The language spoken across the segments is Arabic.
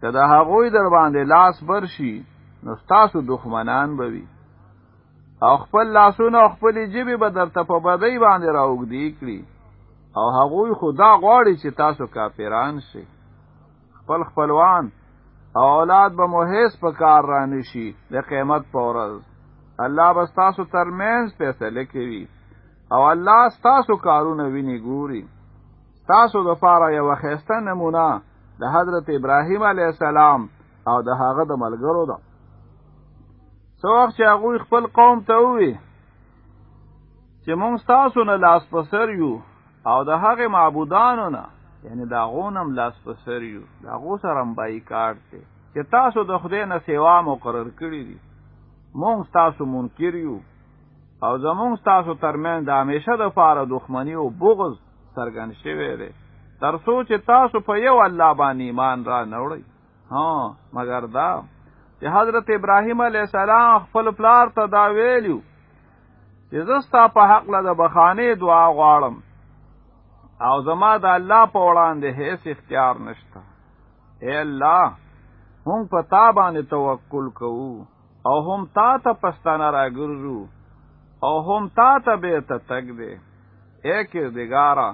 که د هغوی در باندې لاس برشي نو ستاسو دښمنان بوي او خپل لاسونه او خپل جیبې به درته په بدۍ باندې راوګدي کړي. او هغوی خدا غواړي چې تاسو کافران شي خپل خپلوان او اولاد به موهیس په کار را نشي د قیمت په ورځ. الله به تاسو ترمنځ فیصله کوي. او الله تاسو کارونه ویني ګوري. تاسو د پاره یو خسته نمونه د حضرت ابراهیم علی السلام او د هغه د ملګرو ده. څو وخت چې هغه خپل قوم ته وی چې مونږ تاسو نه لاس پسر یو او د هغه معبودانو نه یعنی دا غونم لاس پسر یو دا غو سره مبای کار ته چې تاسو د خدای نه سیوا مقرر کړی دي مونږ تاسو منکر یو. او زمونږ تاسو ترمن د همیشه د فار دښمنی او بغض سرګن شوی دی تر سوچ تاسو په یو الله باندې ایمان را نوړی ها مگر دا چې حضرت ابراهیم علی السلام خپل پلار ته دا ویلو چې زستا په حق له بخانه دعا غواړم. او زما د الله په وړاندې هیڅ اختیار نشته. اے الله مونږ په تا باندې توکل کوو او هم تا ته پښتانه راګرځو او هم تا ته به ته تک دې. اے کردګارا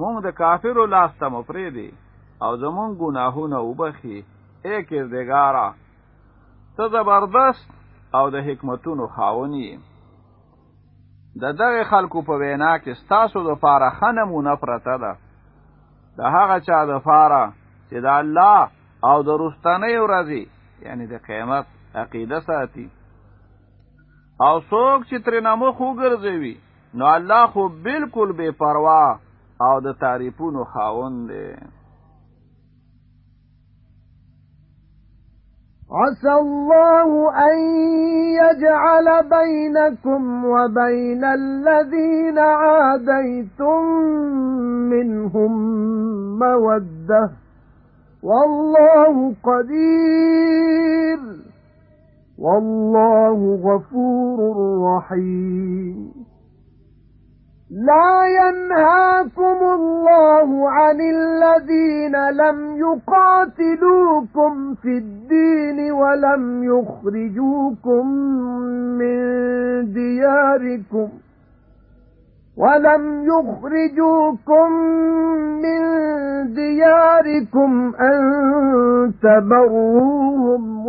مونږ د کافرو لاس ته مفرې دي او زمونږ ګناهونه وبخي اے کردګارا ته زبردست او د حکمتونو خاونی د دغه خلکو په وینا کې ستاسو د فاره خنمونه پرته ده. د هغه چا د فاره چې د الله او د رستنې ورځي یعنی د قیامت عقیده ساتي. او څوک چې تر نامو خو ګرځوي نو الله خو بالکل بے پروا أو د تعریفونو خاوند دی. عسى الله أن يجعل بينكم وبين الذين عاديتم منهم مودة. والله قدير. والله غفور رحيم. لا ينهاكم الله عن الذين لم يقاتلوكم في الدين ولم يخرجوكم من دياركم ولم يخرجوكم من دياركم أن تبروهم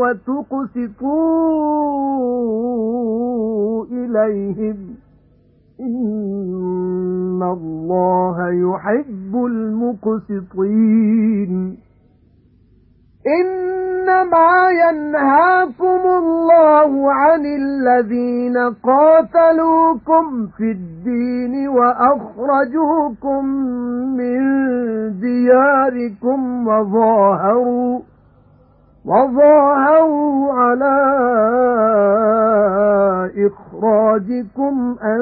وتقسطوا إليهم إِنَّ اللَّهَ يُحِبُّ الْمُقْسِطِينَ إِنَّمَا يَنْهَاكُمُ اللَّهُ عَنِ الَّذِينَ قَاتَلُوكُمْ فِي الدِّينِ وَأَخْرَجُوكُم مِّن دِيَارِكُمْ وَظَاهَرُوا وَظَاهَرُوا عَلَى إِخْرَاجِكُمْ أَن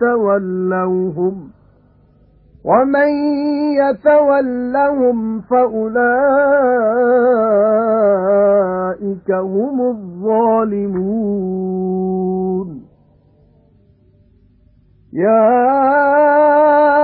تَوَلَّوْهُمْ وَمَن يَتَوَلَّهُمْ فَأُولَئِكَ هُمُ الظَّالِمُونَ. يَا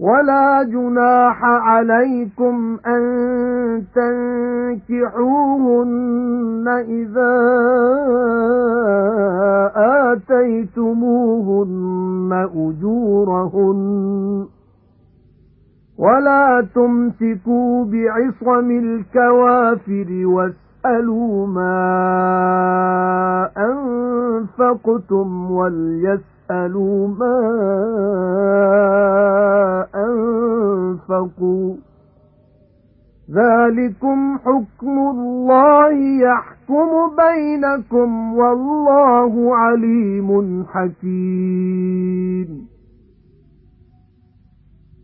وَلَا جُنَاحَ عَلَيْكُمْ أَن تَنكِحُوهُنَّ إِذَا آتَيْتُمُوهُنَّ أُجُورَهُنَّ. وَلَا تُمْسِكُوا بِعِصَمِ الْكَوَافِرِ وَاسْأَلُوا مَا أَنفَقْتُمْ وَلْيَسْأَلُوا مَا أَنفَقُوا. ذَلِكُمْ حُكْمُ اللَّهِ يَحْكُمُ بَيْنَكُمْ وَاللَّهُ عَلِيمٌ حَكِيمٌ.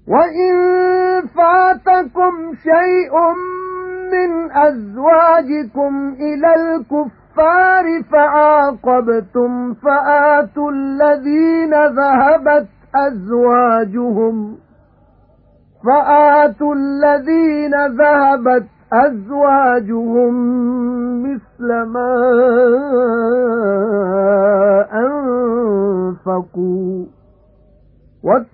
وَإِن فَاتَكُمْ شَيْءٌ مِنْ أَزْوَاجِكُمْ إِلَى الْكُفَّارِ فَعَاقَبْتُمْ فَآتُوا الَّذِينَ ذَهَبَتْ أَزْوَاجُهُمْ فَآتُوا الَّذِينَ ذَهَبَتْ أَزْوَاجُهُم مِثْلَ مَا أَنفَقُوا.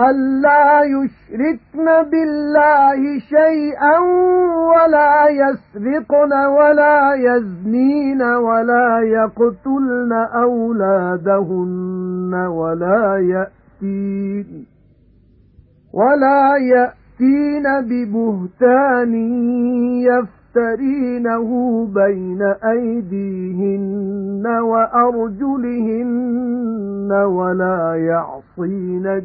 أَلَّا يُشْرِكْنَ بِاللَّهِ شَيْئًا وَلَا يَسْرِقْنَ وَلَا يَزْنِينَ وَلَا يَقْتُلْنَ أَوْلَادَهُنَّ وَلَا يَأْتِينَ وَلَا يَأْتِينَ بِبُهْتَانٍ يَفْتَرِينَهُ بَيْنَ أَيْدِيهِنَّ وَأَرْجُلِهِنَّ وَلَا يَعْصِينَكَ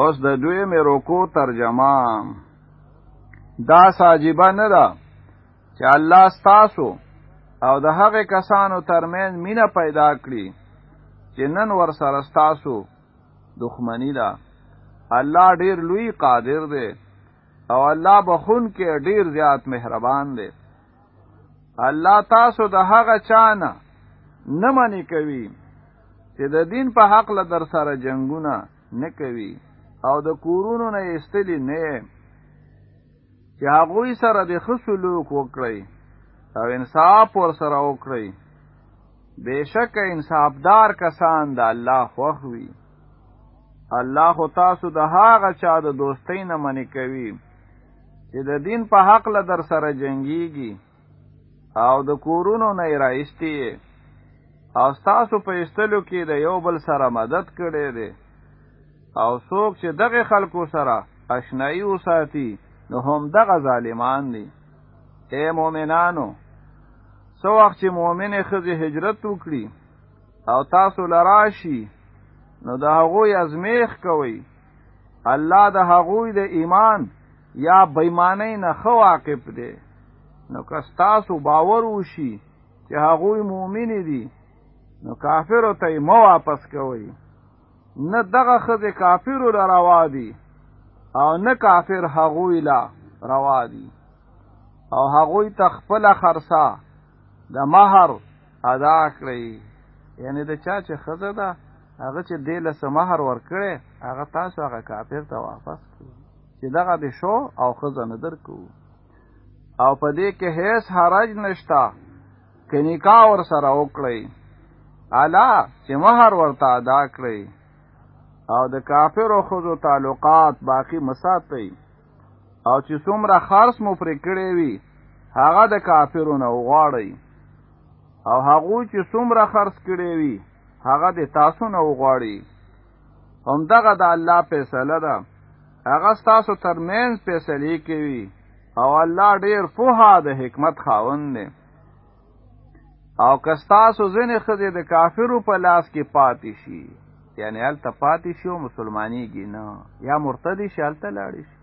اوس د دوی مې روکو ترجمه. دا ساجيبه نه ده چې الله ستاسو او د هغه کسانو ترمن مینه پیدا کړي چې نن ور سره ستاسو دښمنی ده. الله ډیر لوی قادر دی او الله بخون کې ډیر زیات مهربان دی. الله تاسو د هغه چانه نه منی کوي چې د دین په حق له در سره جنگونه نه کوي او د کورونو نه استلی نه چې هغه سره د خصلوک وکړي او انصاف ور سره وکړي بشک انصافدار کسان د الله خوښ وي. الله تاسو د هغه چا د دوستۍ نه منې کوي چې د دین په حق له در سره جنگيږي او د کورونو نه راایستي او تاسو په استلو کې د یو بل سره مدد کړي دي او څوک چې دغه خلکو سره اشنایی وساتي نو هم دغه ظالمان دي. اے مؤمنانو سو وخت چې مؤمن خزي هجرت وکړي او تاسو لراشي نو د هغوی ازمیخ کوي الله د هغوی د ایمان یا بېمانۍ نه خو واقف دی. نو که تاسو باور وشي چې هغوی مؤمن دي نو کافر ته مو واپس کوي نه دغه خزه کافر لروا دي او نه کافر هغوی لا روا دي. او هغوی تخپل خرصا د مہر ادا کړی یعنی د چا چې خزه ده هغه چې دیله سمهر ورکړي هغه تاسو هغه کافر ته واپس کړئ. چې دغه به شو او خزه نه درکو او په دې کې هیڅ حرج نشتا کني کا ور سره وکړي الا چې مہر ورته ادا کړئ او د کافر او خزو تعلقات باقی مساتي او چې څومره خرص مو پرې کړی وي هغه د کافرونو وغواړي او هغه چې څومره خرص کړی وي هغه د تاسو نه وغواړي. هم دغه د الله فیصله ده. هغه تاسو ترمنځ فیصله کوي. او الله ډیر فوها د حکمت خاوند دی. او کستاسو ځنې خزه د کافرو په لاس کې پاتې شي یعنی ال تپاتی شو مسلمانیږي. نه. یا مرتدی شالته لاړی شي.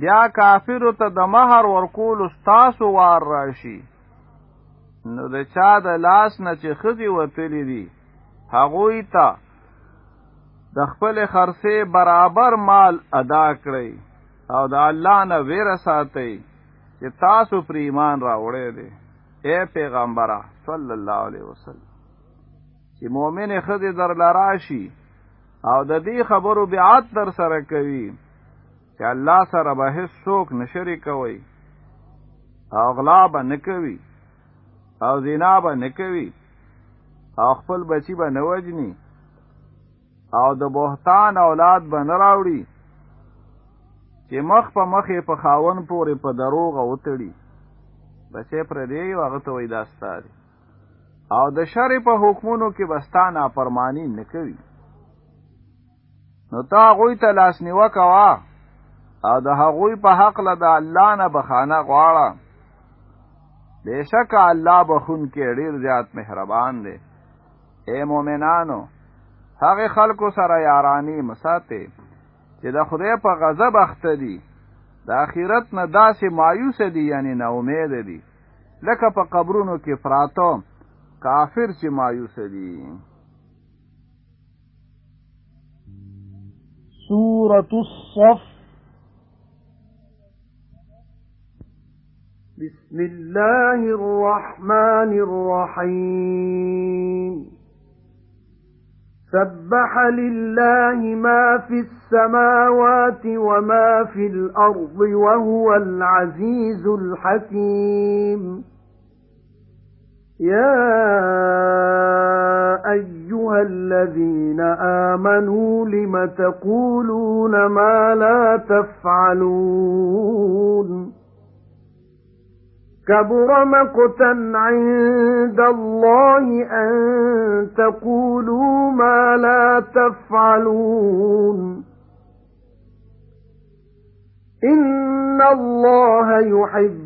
بیا کافر ته د مہر ورکول استاسو وار راشي. نو د چا د لاس نه چې خزي وتلی دي هغوی ته د خپل خرڅه برابر مال ادا کړئ او د الله نه ویره ساتئ چې تاسو پر ایمان راوړی دی. اے پیغمبره صلی الله علیه وسلم چې مؤمن خزې درله راشي او د دې خبرو بیعت در سره کوي چې الله سره به هیڅ څوک نه شریکوي او غلا به نکوي او زنا به نکوي او خپل بچی به نوجني او د بهتان اولاد به نه راوړي چې مخ په مخې په خاون پورې په دروغ وتړي بچې پر دی هغه ته وای داستاري او د شر په حکمونو کې بستانه پرمانی نه کوي. نو تا غوی ته لاس نیو کوا او د هغوی په حق له د الله نه بخانه غواړه. بشک الله بخون کې ډیر زیات مهربان دی. اے مؤمنانو هغه خلکو سره یارانی مساته چې د خدای په غضب اخته دي. د اخرت نه داسې مایوس دي یعنی نه امید دي. لکه په قبرونو کې پراتو کافر چې مایوس دي سورة الصف. بسم الله الرحمن الرحيم. سبح لله ما في السماوات وما في الأرض وهو العزيز الحكيم. يا أيها الذين آمنوا لم تقولون ما لا تفعلون؟ كَبُرَ مَقْتًا عِندَ اللَّهِ أَن تَقُولُوا مَا لَا تَفْعَلُونَ. إِنَّ اللَّهَ يُحِبُّ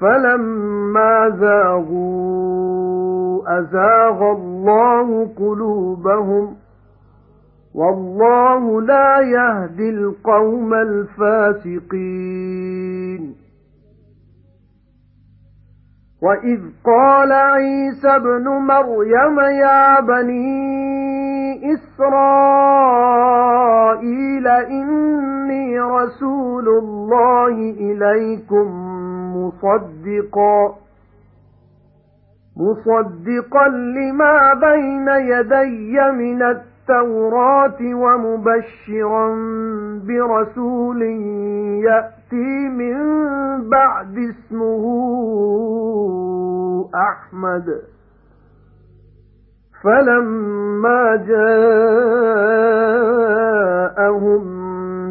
فَلَمَّا زَاغُوا أَزَاغَ اللَّهُ قُلُوبَهُمْ وَاللَّهُ لَا يَهْدِي الْقَوْمَ الْفَاسِقِينَ وَإِذْ قَالَ عِيسَى ابْنُ مَرْيَمَ يَا بَنِي إِسْرَائِيلَ إِنِّي رَسُولُ اللَّهِ إِلَيْكُمْ مُصَدِّقًا مُصَدِّقًا لِمَا بَيْنَ يَدَيَّ مِنَ التَّوْرَاةِ وَمُبَشِّرًا بِرَسُولٍ يَأْتِي مِن بَعْدِ اسْمُهُ أَحْمَدُ. فَلَمَّا جَاءَهُم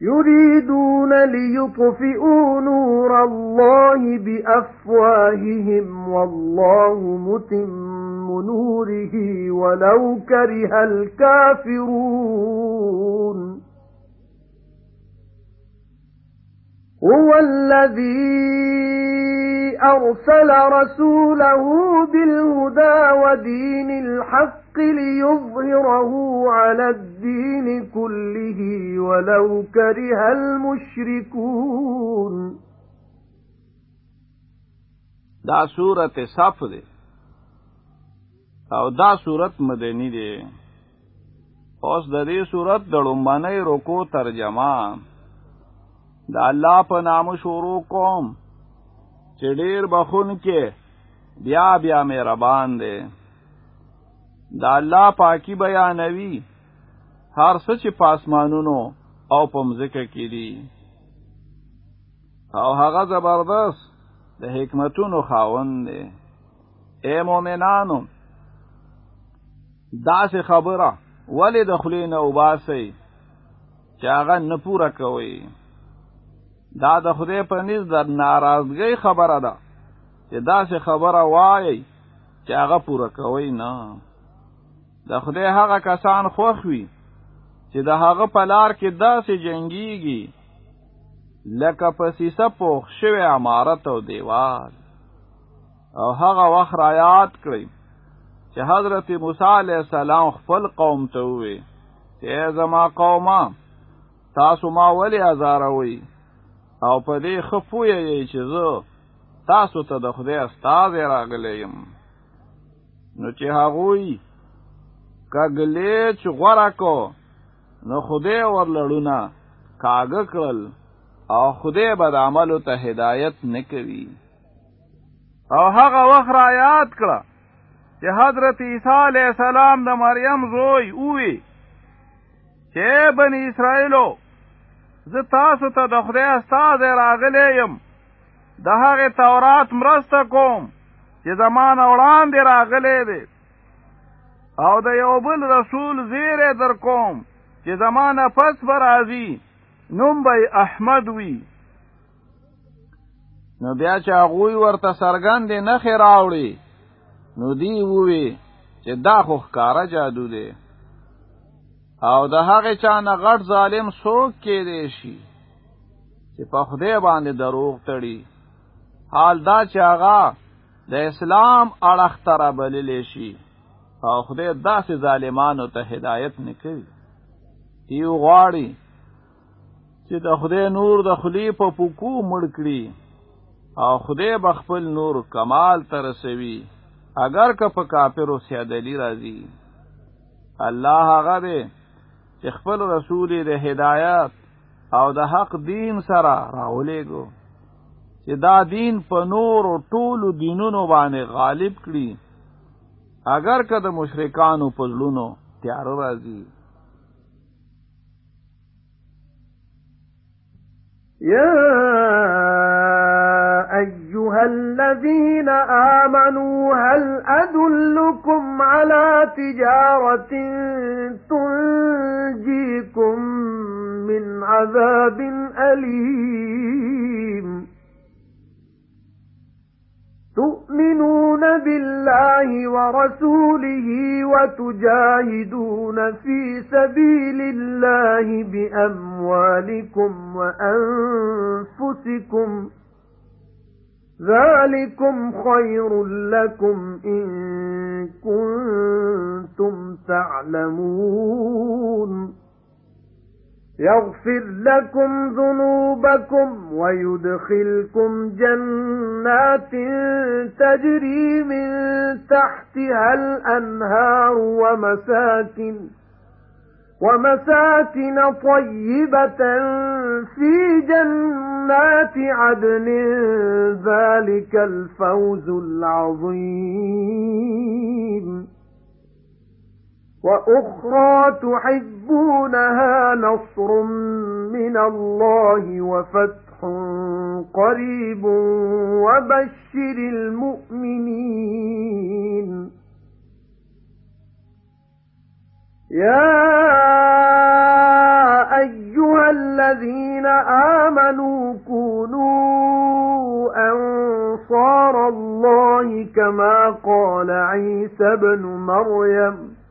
يُرِيدُونَ لِيُطْفِئُوا نُورَ اللَّهِ بِأَفْوَاهِهِمْ وَاللَّهُ مُتِمُّ نُورِهِ وَلَوْ كَرِهَ الْكَافِرُونَ. هُوَ الَّذِي أَرْسَلَ رَسُولَهُ بِالْهُدَى وَدِينِ الْحَقِّ لِيُظْهِرَهُ عَلَى الدِّينِ كُلِّهِ وَلَوْ كَرِهَ الْمُشْرِكُونَ. دا سورت صف ده او دا سورت مدنی ده اوس د دې سورت د لومبنۍ رکوع ترجمه. د الله په نام شروع کوم چې ډیر بخښونکی بیا بیا مهربان دی د الله پاکي بیانوي. هر څه چې پاسمانونو او په مځکه کې دي. او هغه زبردست د حکمتونو خاوند دی. اے مؤمنانو دا څه خبره ولې د خلې نه وباسي چې هغه نه پوره کوي دا د خدای په نس د ناراضګۍ خبره ده. چې دا څه خبره وایي چې هغه پوره کوي نه د خدای هغه کسان خوښ وي چې د هغه په لار کې داسې جنگيږي لکه په سیسه پوښ شوی عمارت او دیوال. او هغه وخت را یاد کړئ چې حضرت موسی علیہ السلام خپل قوم ته وې چې زما قومه تاسو ما ولی ازاروي او په دې خفو یې چې زه تاسو ته د خدای استازی راغلی یم. نو چې هغوی کګلې چې غوړه کو. نو خدای ورلړونه کاګه کړل او خدای به بد عملو ته هدایت نکوي او هغه وخت را یاد کړه چې حضرت عیسی علیہ السلام د مریم زوی اووی چې اے بنی اسرائیلو زه تاسو ته د خدای استازی راغلی یم. د هغه تورات مرسته کوم چې زما نه وړاندې راغلی دی او د یو بل رسول زیرې در کوم چې زما نه پس به راځي نوم به احمد وي. نو بیا چې هغوی ورته څرګندې نښې راوړي نو دی ووی چې دا خو ښکاره جادو دی. او د هغه چا نه غټ ظالم څوک کې دی شي چې په خدای باندې دروغ تړي. حال دا چې هغه د اسلام اړخ ته رابللی شي او خدای داسې ظالمانو ته هدایت نکوي یو غواړي چې د خدای نور د خولې په پوکو مړ کړي او خدای به خپل نور کمال ته رسوي اگر که په کافرو سیادلی راځي. الله هغه دی چې خپل رسول د هدایت او د حق دین سره راولېګو چې دا دین په نور او ټولو دینونو باندې غالب کړي اگر که د مشرکانو په ځلونو تیار راځي. يا أيها الذين آمنوا هل أدلكم على تجارة تنجيكم من عذاب أليم تؤمنون بالله ورسوله وتجاهدون في سبيل الله بأموالكم وأنفسكم ذَلِكُمْ خَيْرٌ لَّكُمْ إِن كُنتُمْ تَعْلَمُونَ يَغْفِرْ لَكُمْ ذُنُوبَكُمْ وَيُدْخِلْكُمْ جَنَّاتٍ تَجْرِي مِن تَحْتِهَا الْأَنْهَارُ وَمَسَاكِنَ وَمَسَاكِنَ طَيِّبَةً فِي جَنَّاتِ عَدْنٍ. ذَلِكَ الْفَوْزُ الْعَظِيمُ. وَأُخْرَى تُحِبُّونَهَا نَصْرٌ مِنَ اللَّهِ وَفَتْحٌ قَرِيبٌ وَبَشِّرِ الْمُؤْمِنِينَ. يَا أَيُّهَا الَّذِينَ آمَنُوا كُونُوا أَنصَارَ اللَّهِ كَمَا قَالَ عِيسَى ابْنُ مَرْيَمَ.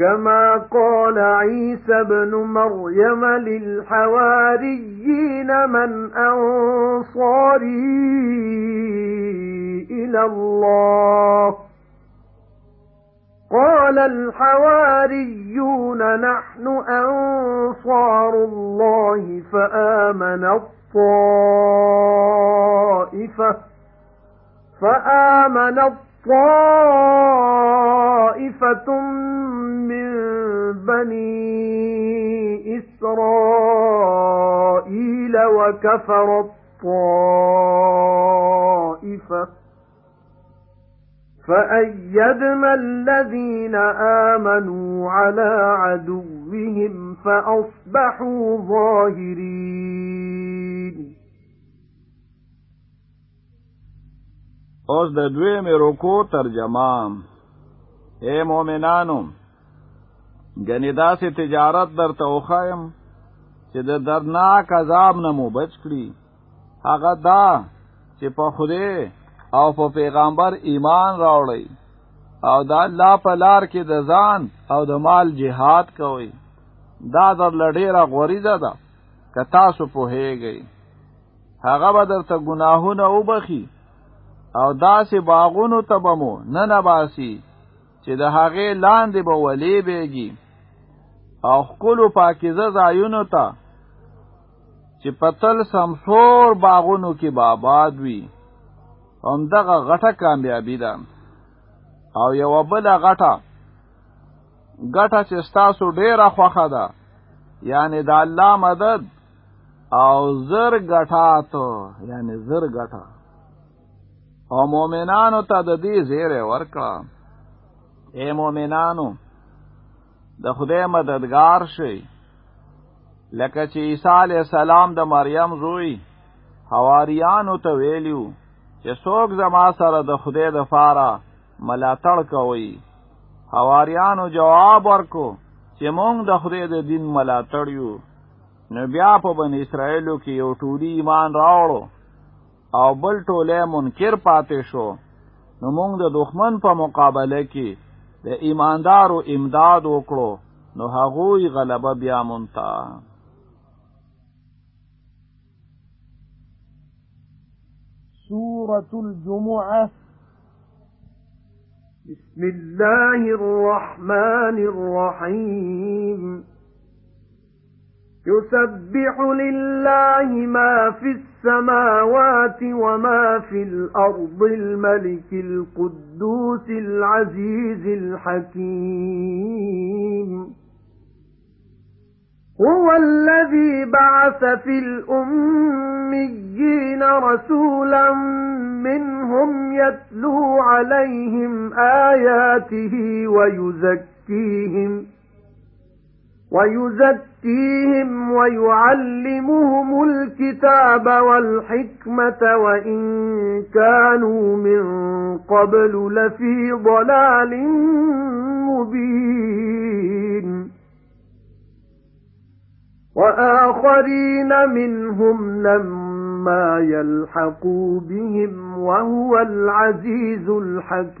كَمَا قَالَ عِيسَى ابْنُ مَرْيَمَ لِلْحَوَارِيِّينَ مَنْ أَنصَارِي إِلَى اللَّهِ قَالَ الْحَوَارِيُّونَ نَحْنُ أَنصَارُ اللَّهِ فَآمَنَ الطَّائِفَةُ فَآمَنَ طَائِفَةٌ مِّن بَنِي إِسْرَائِيلَ وَكَفَرَتْ طَائِفَةٌ فَأَيَّدْنَا الَّذِينَ آمَنُوا عَلَى عَدُوِّهِمْ فَأَصْبَحُوا ظَاهِرِينَ اوس د دوی مې رکو ترجمه اے مؤمنانو غنی داسې تجارت در توخایم چې د درناک عذاب نه مو بچ کړي هغه دا چې په خدای او په پیغمبر ایمان راوړی او د الله په لار کې د ځان او د مال جهاد کوي دا درله ډیره غوره څیز ده که تاسو پوهیږئ هغه به درته ګناهونه وبخي او داسې باغونو ته به مو ننباسي چې د هغې لاندې به ولی بیږي. او خپلو پاکیزه ځایونو ته چې پتل سمسور باغونو کې باباد وي. هم دغه غټه کامیابی ده. او یو بل غټه غټه چې ستاسو ډیره خوخه ده یعنی د الله مدد او زر غټات یعنی زر غټه او مؤمنانو ته د دې زیره ورکړه اے مؤمنانو د خدای مددگار شئ لکه چې عیسی علی السلام د مریم زوی حواریانو ته ویلیو چې څوک زما سره د خدای د فاره ملاتړ کوي حواریانو جواب ورکو چې مونږ د خدای د دین ملاتړ یو نو بیا په بن اسرائیلو کې یو ټولي ایمان راوړو أو بل ټوله منکر پاتې شو. نو مونږ د دښمن په مقابله کې د ایماندارو امداد وکړو. نو هغوی غلبه بیا مونده سورة الجمعة. بسم الله الرحمن الرحيم. يسبح لله ما في السماوات وما في الأرض الملك القدوس العزيز الحكيم. هُوَ الَّذِي بَعَثَ فِي الْأُمِّيِّينَ رَسُولًا مِنْهُمْ يَتْلُو عَلَيْهِمْ آيَاتِهِ وَيُزَكِّيهِمْ وَيُزَكِّيهِمْ وَيُعَلِّمُهُمُ الْكِتَابَ وَالْحِكْمَةَ وَإِنْ كَانُوا مِنْ قَبْلُ لَفِي ضَلَالٍ مُبِينٍ. وَآخَرِينَ مِنْهُمْ لَمَّا يَلْحَقُوا بِهِمْ وَهُوَ الْعَزِيزُ الْحَكِيمُ.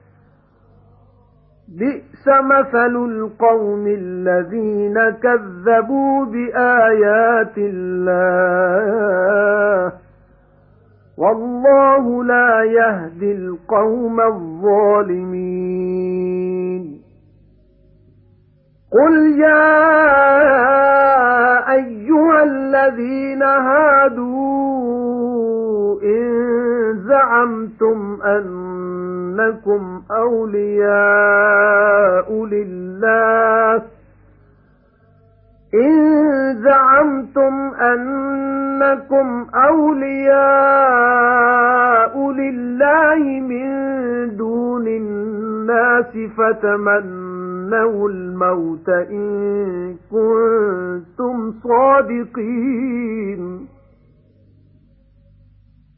بِئْسَ مَثَلُ الْقَوْمِ الَّذِينَ كَذَّبُوا بِآيَاتِ اللَّهِ. وَاللَّهُ لَا يَهْدِي الْقَوْمَ الظَّالِمِينَ. قُلْ يَا أَيُّهَا الَّذِينَ هَادُوا إِن زَعَمْتُمْ أَنَّكُمْ أَوْلِيَاءُ لِلَّهِ. إِن زَعَمْتُمْ أَنَّكُمْ أَوْلِيَاءُ لِلَّهِ مِن دُونِ النَّاسِ فَتَمَنَّوُا الْمَوْتَ إِن كُنتُمْ صَادِقِينَ.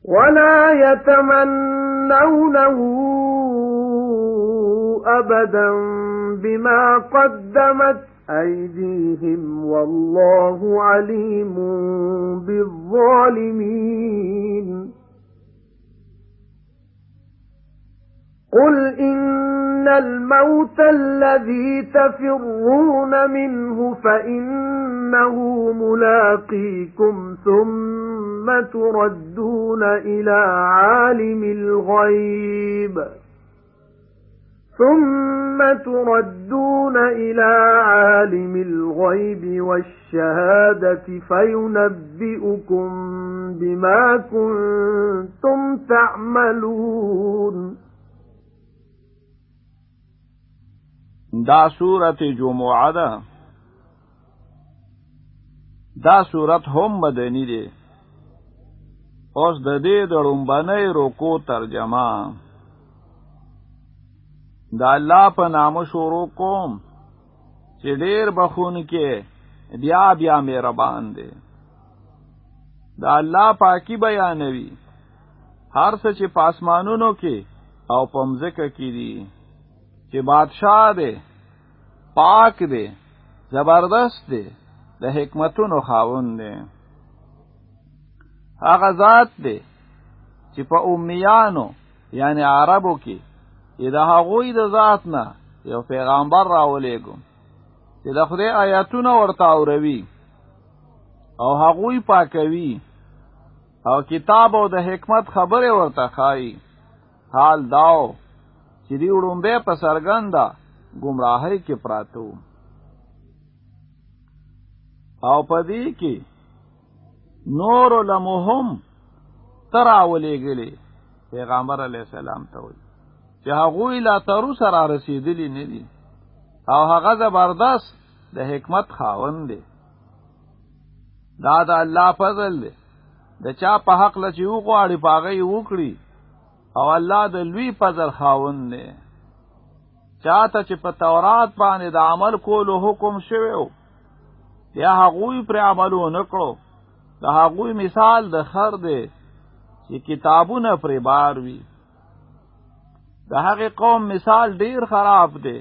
وَلَا يَتَمَنَّوْنَهُ أَبَدًا بِمَا قَدَّمَتْ أَيْدِيهِمْ وَاللَّهُ عَلِيمٌ بِالظَّالِمِينَ. قُلْ إِنَّ الْمَوْتَ الَّذِي تَفِرُّونَ مِنْهُ فَإِنَّهُ مُلَاقِيكُمْ ثُمَّ تُرَدُّونَ إِلَى عَالِمِ الْغَيْبِ. ثُمَّ تُرَدُّونَ إِلَى عَالِمِ الْغَيْبِ وَالشَّهَادَةِ فَيُنَبِّئُكُم بِمَا كُنتُمْ تَعْمَلُونَ دا سورت جمعة ده. دا سورت هم مدنی دی اوس د دې د لومبنۍ روکو ترجمه. دا الله په نامه شروع کوم چې ډېر بخون کې بیا بیا مهربان دی. دا الله پاکي بیانوي. هر څه چې پاسمانونو کې او پمزکه کې دي چې بادشاہ دی پاک دی زبردست دی د حکمتونو خاوند دی. هغه ذات دی چې په امیانو یعنی عربو کې د هغوی د ذات نه یو پیغمبر راولېګو چې د خدای آیاتونه ورته اوروي او هغوی پاکوي او کتاب او د حکمت خبره ورته خای حال داو چې دی وړومبه په سرګنده گمراهی کې پراتو او پدې کې نور لمهم تراولې غلي پیغمبر علی السلام ته وي چې هغه لا تر سره رسیدلی نه دي. او هغه زبردست د حکمت خاوند دی. دا د الله فضل دی. د چا په حق لچې وغواړي پاغه وکړي. او الله د لوی فضل خاوند دی. چاته چې په تورات باندې د عمل کولو حکم شوی یا هغوی پر عمل ونکړو د هغوی مثال د خر دی چې کتابونه پر بار وي د هغه قوم مثال ډیر خراب دی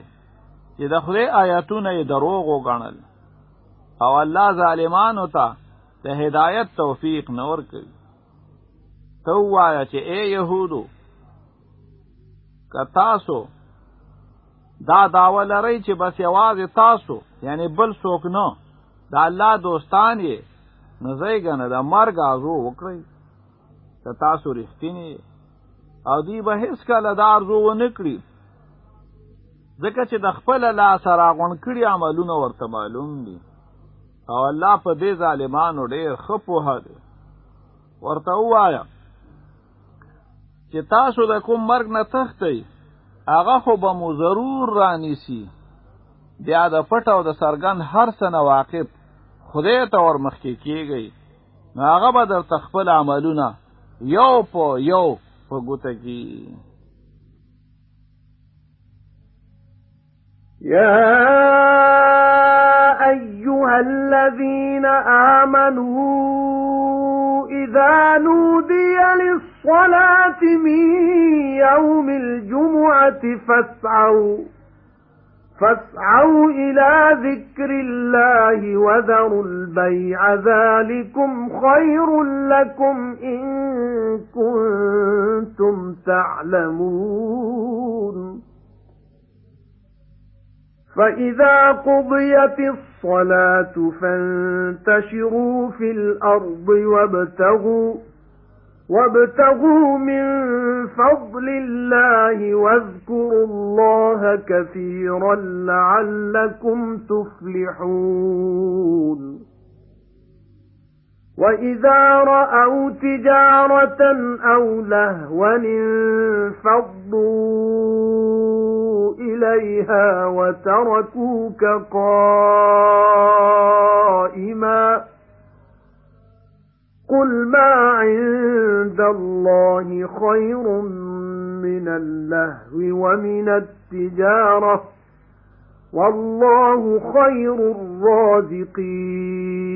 چې د خدای آیاتونه یې دروغ وګڼل. او الله ظالمانو ته د هدایت توفیق نه ورکوي تو وایا چې اے يهودو که تاسو دا دعوا لرئ چې بس یوازې تاسو یعنی بل څوک نه د الله دوستان یې نو زر ګنې د مرګ ارزو وکړئ. که تاسو رښتینی او دی به هیڅ کله دا ارزو ونه کړي. ځکه چې د خپل لاس سره غون کړي عملونه ورته معلوم دي. او الله په دې ظالمانو ډېر خبر دی. ورته وایا چې تاسو د کوم مرګ نه تختئ هغه خو به مو ضرور رانیسی بیا د پټ او د سرګند هر څه نه واقف خدای ته ور مخکې کیږي هغه به در تخپل عملونه یو په یو کی يا أيها الذين آمنوا إذا نودي للصلاة من يوم الجمعة فاسعوا. فاسعوا إلى ذكر الله وذروا البيع ذلكم خير لكم إن كنتم تعلمون. فَإِذَا قُضِيَتِ الصَّلَاةُ فَانتَشِرُوا فِي الْأَرْضِ وَابْتَغُوا وَابْتَغُوا مِن فَضْلِ اللَّهِ وَاذْكُرُوا اللَّهَ كَثِيرًا لَّعَلَّكُمْ تُفْلِحُونَ. وَإِذَا رَأَوْا تِجَارَةً أَوْ لَهْوًا انفَضُّوا إِلَيْهَا وَتَرَكُوكَ قَائِمًا قُلْ مَا عِندَ اللَّهِ خَيْرٌ مِنَ اللَّهْوِ وَمِنَ التِّجَارَةِ وَاللَّهُ خَيْرُ الرَّازِقِينَ